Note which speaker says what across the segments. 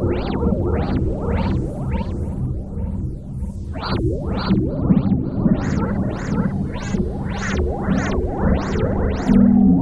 Speaker 1: Thank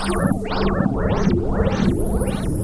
Speaker 1: Thank you.